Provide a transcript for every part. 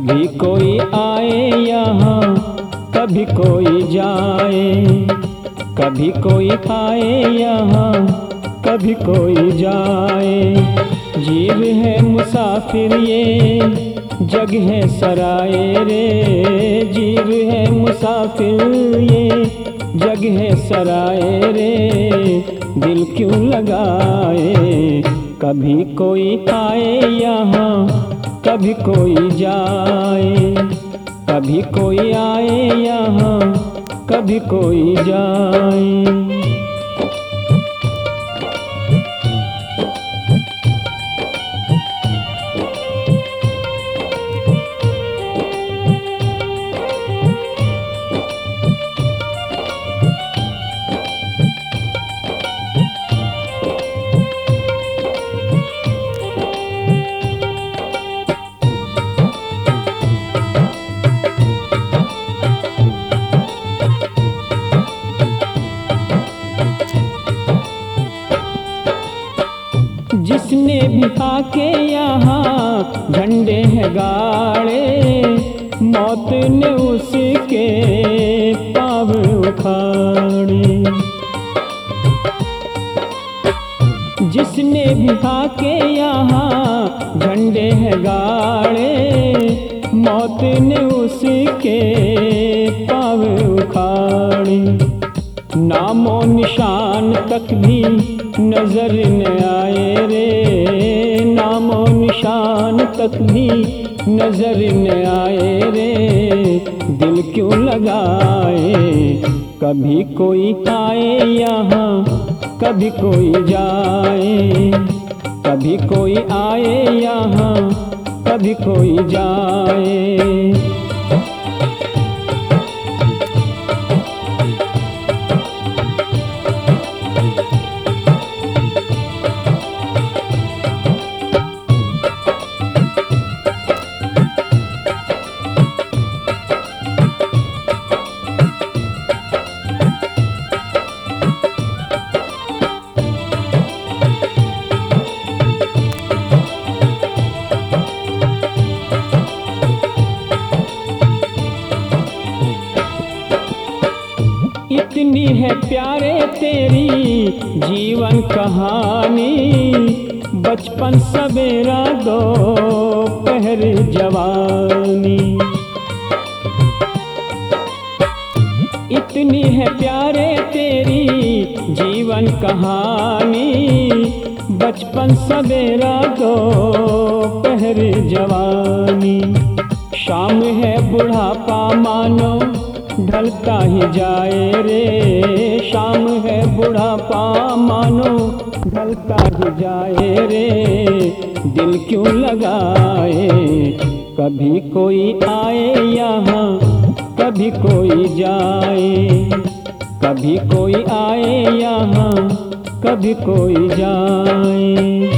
कभी कोई आए यहाँ, कभी कोई जाए। कभी कोई आए यहाँ, कभी कोई जाए। जीव है मुसाफिर ये, जग है सराय रे। जीव है मुसाफिर ये, जग है सराय रे। दिल क्यों लगाए, कभी कोई आए यहाँ कभी कोई जाए कभी कोई आए यहाँ कभी कोई जाए। भी आके यहाँ झंडे हैं गाड़े। मौत ने उसके पाव उखाड़े। जिसने भी आके यहाँ झंडे हैं गाड़े, मौत ने उसके पाव उखाड़े। नामो निशान तक भी नज़र न आए रे। नामो निशान तक भी नज़र न आए रे। दिल क्यों लगाए? कभी कोई आए यहाँ, कभी कोई जाए। कभी कोई आए यहाँ, कभी कोई जाए। है प्यारे तेरी जीवन कहानी, बचपन सवेरा दो पहर जवानी। इतनी है प्यारे तेरी जीवन कहानी, बचपन सवेरा दो पहर जवानी। शाम है बुढ़ापा, मानो ढलता ही जाए रे। शाम है बुढ़ापा, मानो ढलता ही जाए रे। दिल क्यों लगाए? कभी कोई आए यहाँ, कभी कोई जाए। कभी कोई आए यहाँ, कभी कोई जाए।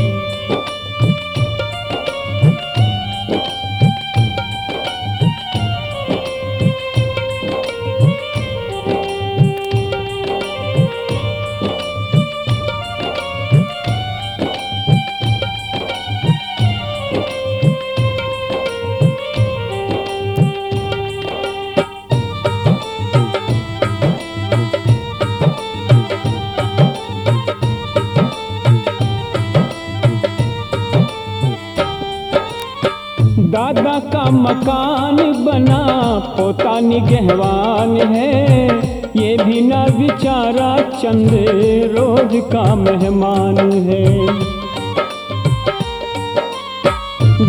दादा का मकान बना पोता निगहवान है। ये भी न बिचारा चंद रोज का मेहमान है।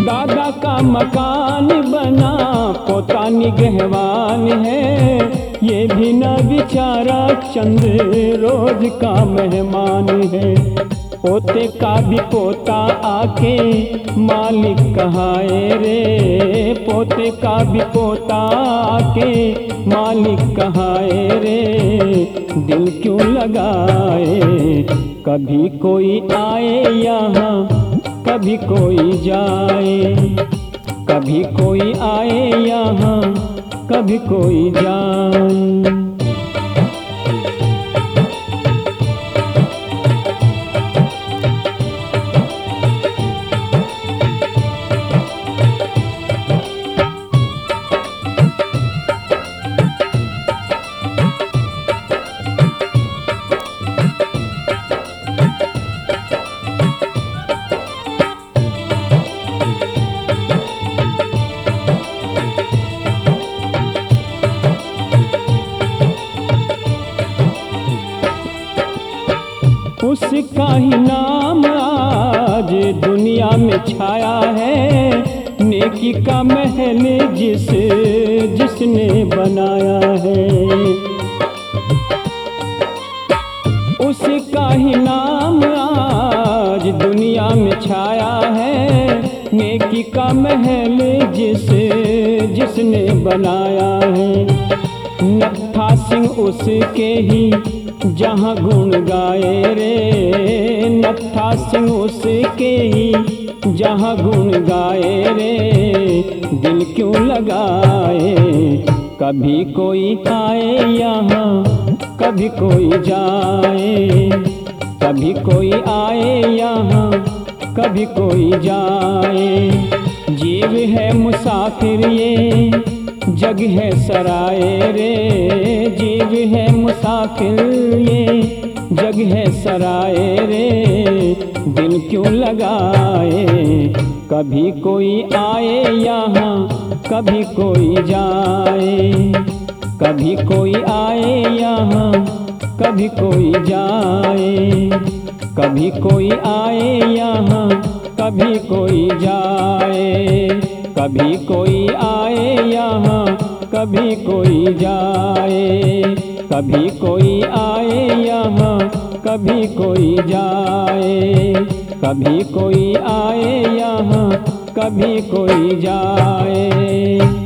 दादा का मकान बना पोता निगहवान है। ये भी न बिचारा चंद रोज का मेहमान है। पोते का भी पोता आके, मालिक कहाए रे? पोते का भी पोता आके, मालिक कहाए रे? दिल क्यों लगाए? कभी कोई आए यहाँ, कभी कोई जाए। कभी कोई आए यहाँ, कभी कोई जाए उसका ही नाम आज दुनिया में छाया है। नेकी का महल जिस, जिसने बनाया है। उसका ही नाम आज दुनिया में छाया है। नेकी का महल जिस, जिसने बनाया है। नत्था सिंह उसके ही जहाँ गुण गाए रे, नत्था सिंह उसके ही। जहाँ गुण गाए रे, दिल क्यों लगाए? कभी कोई आए यहाँ, कभी कोई जाए। कभी कोई आए यहाँ, कभी कोई जाए। जीव है मुसाफिर ये, जग है सराय रे। जीव है मुसाफिर ये जग है सराय रे। दिल क्यों लगाए? कभी कोई आए यहाँ, कभी कोई जाए। कभी कोई आए यहाँ, कभी कोई जाए। कभी कोई आए यहाँ, कभी कोई जाए। कभी कोई आए यहाँ, कभी कोई जाए। कभी कोई आए यहाँ कभी कोई जाए। कभी कोई आए यहाँ कभी कोई जाए।